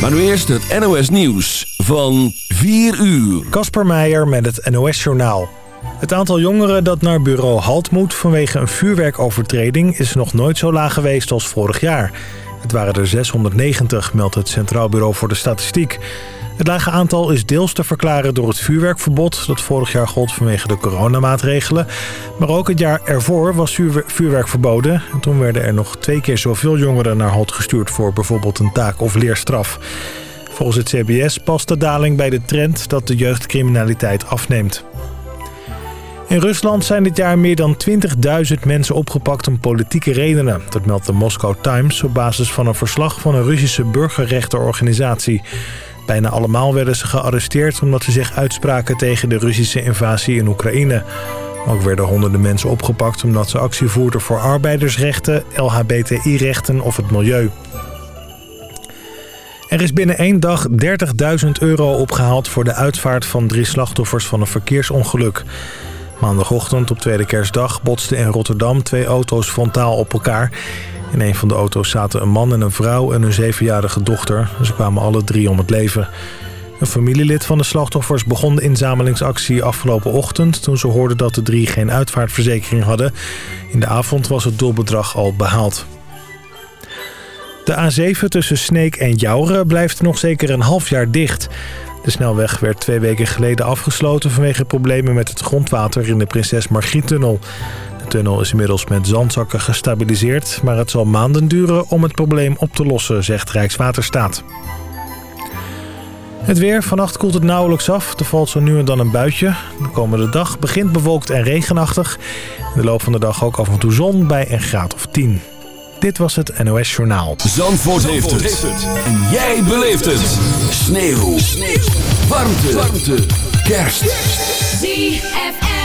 Maar nu eerst het NOS Nieuws van 4 uur. Kasper Meijer met het NOS Journaal. Het aantal jongeren dat naar bureau Halt moet vanwege een vuurwerkovertreding... is nog nooit zo laag geweest als vorig jaar. Het waren er 690, meldt het Centraal Bureau voor de Statistiek. Het lage aantal is deels te verklaren door het vuurwerkverbod... dat vorig jaar gold vanwege de coronamaatregelen. Maar ook het jaar ervoor was vuurwerk verboden. En toen werden er nog twee keer zoveel jongeren naar Halt gestuurd... voor bijvoorbeeld een taak of leerstraf. Volgens het CBS past de daling bij de trend dat de jeugdcriminaliteit afneemt. In Rusland zijn dit jaar meer dan 20.000 mensen opgepakt om politieke redenen. Dat meldt de Moscow Times op basis van een verslag van een Russische burgerrechtenorganisatie. Bijna allemaal werden ze gearresteerd omdat ze zich uitspraken tegen de Russische invasie in Oekraïne. Ook werden honderden mensen opgepakt omdat ze actie voerden voor arbeidersrechten, LHBTI-rechten of het milieu. Er is binnen één dag 30.000 euro opgehaald voor de uitvaart van drie slachtoffers van een verkeersongeluk. Maandagochtend op tweede kerstdag botsten in Rotterdam twee auto's frontaal op elkaar. In een van de auto's zaten een man en een vrouw en hun zevenjarige dochter. Ze kwamen alle drie om het leven. Een familielid van de slachtoffers begon de inzamelingsactie afgelopen ochtend... toen ze hoorden dat de drie geen uitvaartverzekering hadden. In de avond was het doelbedrag al behaald. De A7 tussen Sneek en Jouren blijft nog zeker een half jaar dicht. De snelweg werd twee weken geleden afgesloten vanwege problemen met het grondwater in de Prinses Margriet-tunnel. De tunnel is inmiddels met zandzakken gestabiliseerd, maar het zal maanden duren om het probleem op te lossen, zegt Rijkswaterstaat. Het weer. Vannacht koelt het nauwelijks af. Er valt zo nu en dan een buitje. De komende dag begint bewolkt en regenachtig. In de loop van de dag ook af en toe zon bij een graad of 10. Dit was het NOS Journaal. Zandvoort, heeft, het. En jij beleeft het. Sneeuw. Sneeuw. Warmte. Warmte. Kerst. ZFM.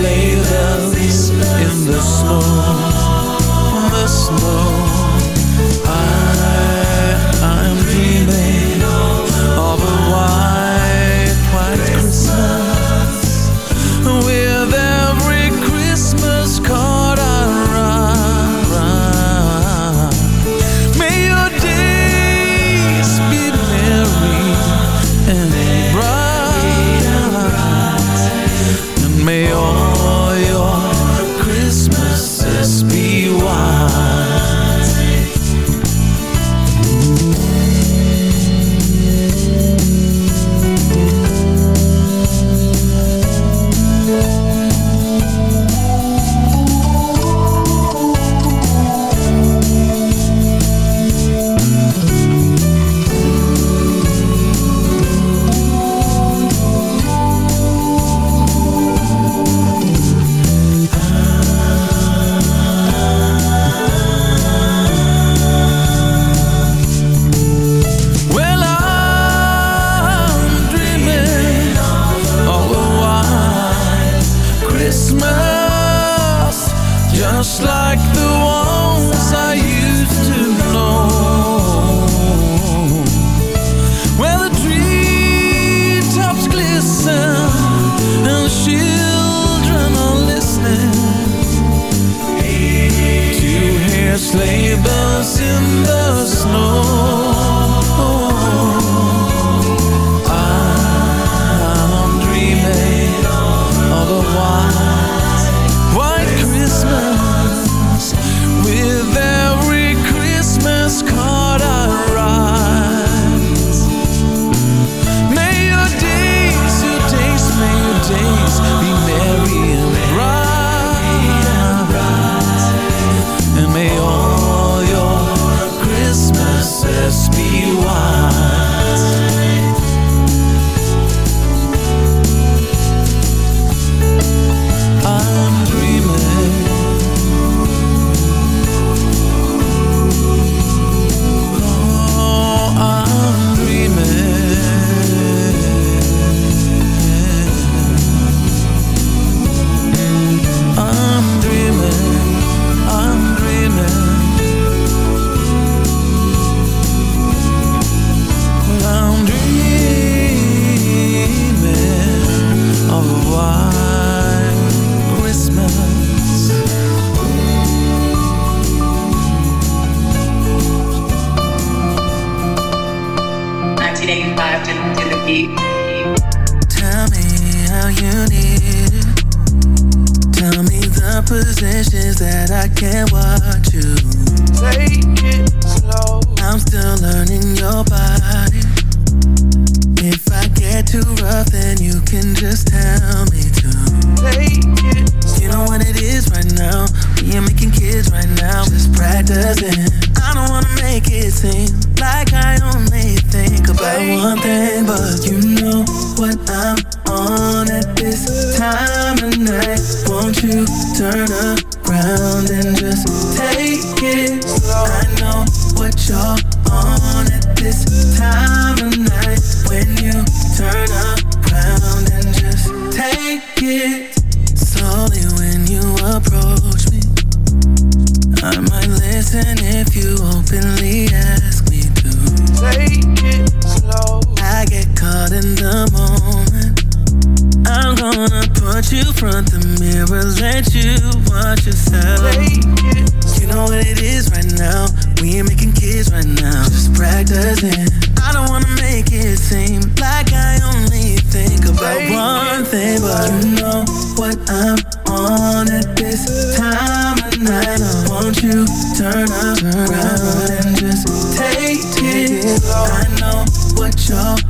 sailors in the snow, the snow. I approach me. I might listen if you openly ask me to. Take it slow. I get caught in the moment. I'm gonna put you front the mirror, let you watch yourself. You know what it is right now. We ain't making kids right now, just practicing. I don't wanna make it seem like I only think about one thing, but you know what I'm on at this time of night. I want you turn around and just take it. I know what you're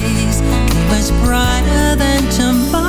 days, it was brighter than tomorrow.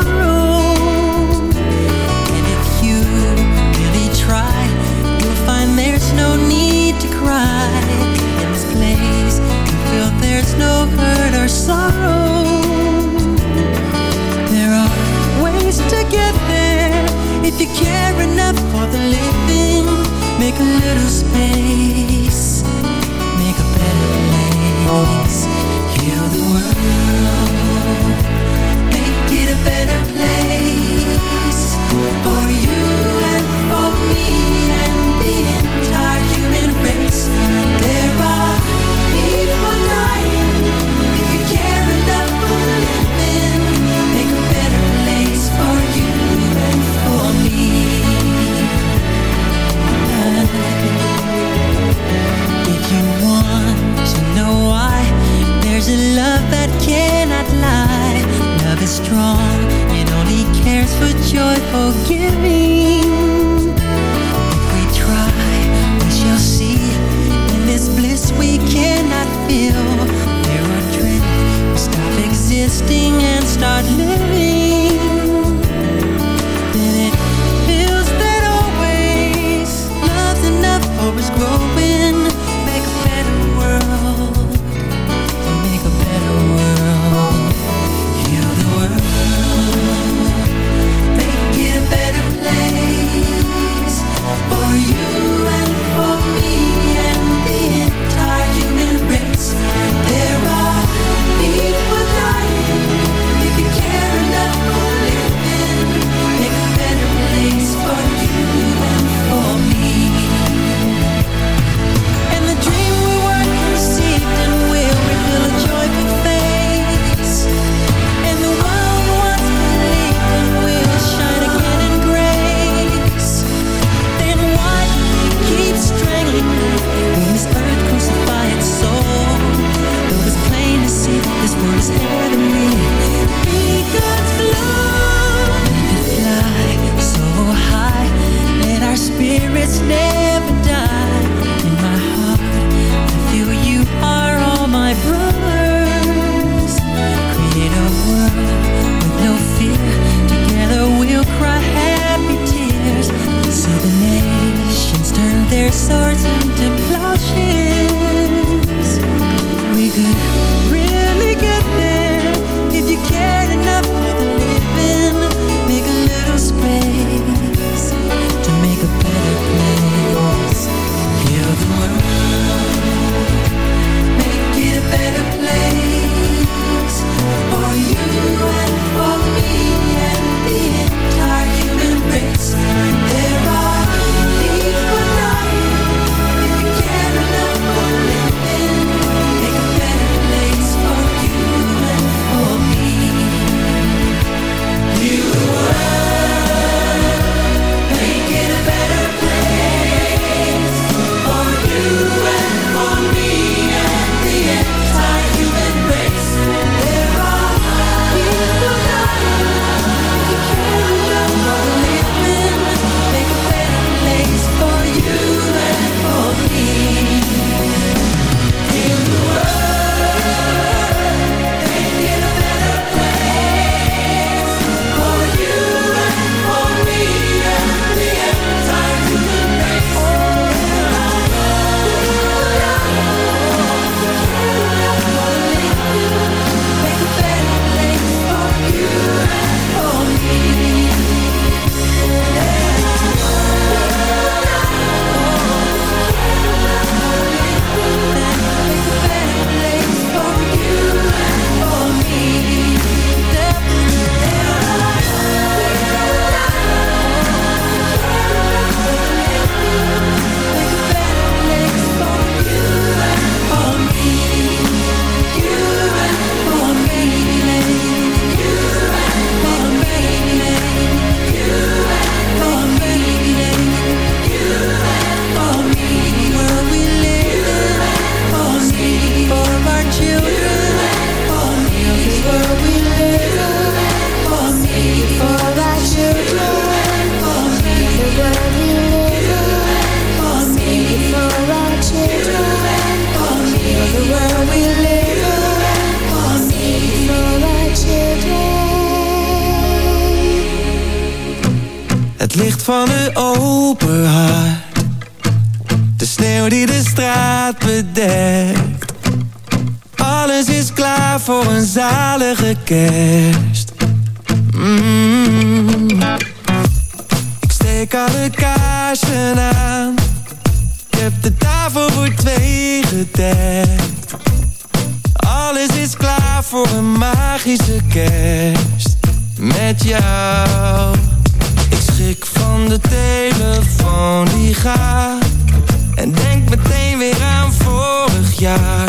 ya.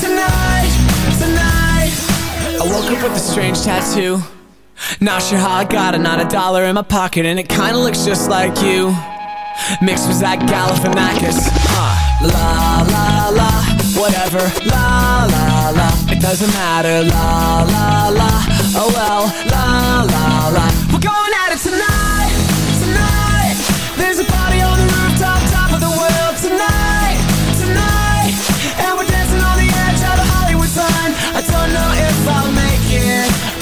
Tonight, tonight. I woke up with a strange tattoo. Not sure how I got it, not a dollar in my pocket, and it kinda looks just like you. Mixed with that Galifianakis. Huh. La la la, whatever. La la la, it doesn't matter. La la la, oh well. La la la, we're going at it tonight, tonight. There's a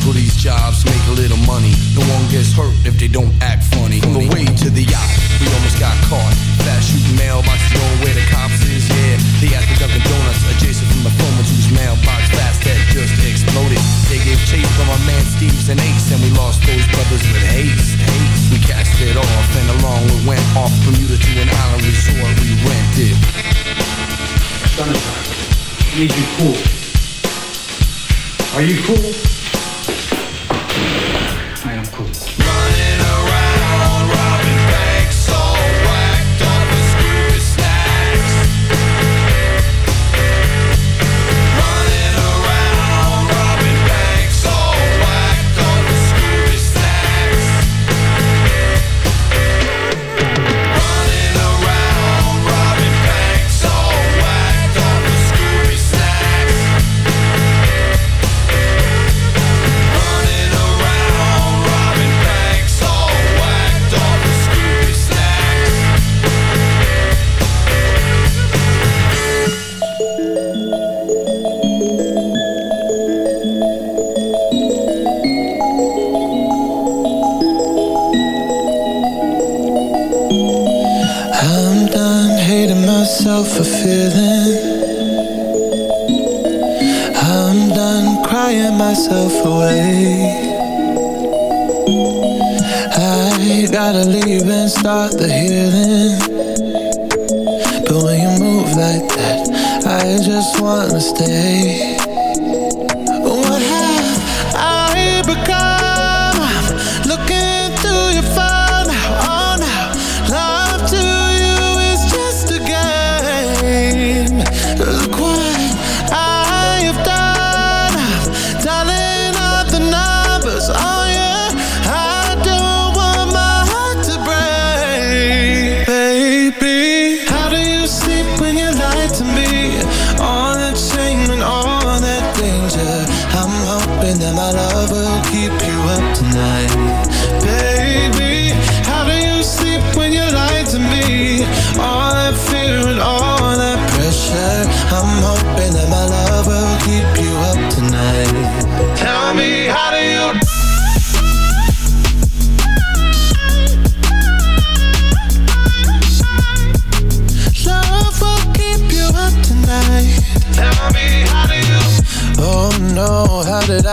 for these jobs, make a little money. No one gets hurt if they don't act funny. On the way to the yacht, we almost got caught. Fast shooting mailbox, knowing where the cops is, yeah. They at the Dunkin' Donuts, adjacent from the phone, whose mailbox fast that just exploded. They gave chase from our man Steve's and Ace, and we lost those brothers with haste. haste. We cast it off, and along we went off from Utah to an island resort we rented. Sunshine, need you cool. Are you cool?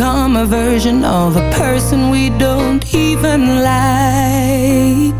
Become a version of a person we don't even like?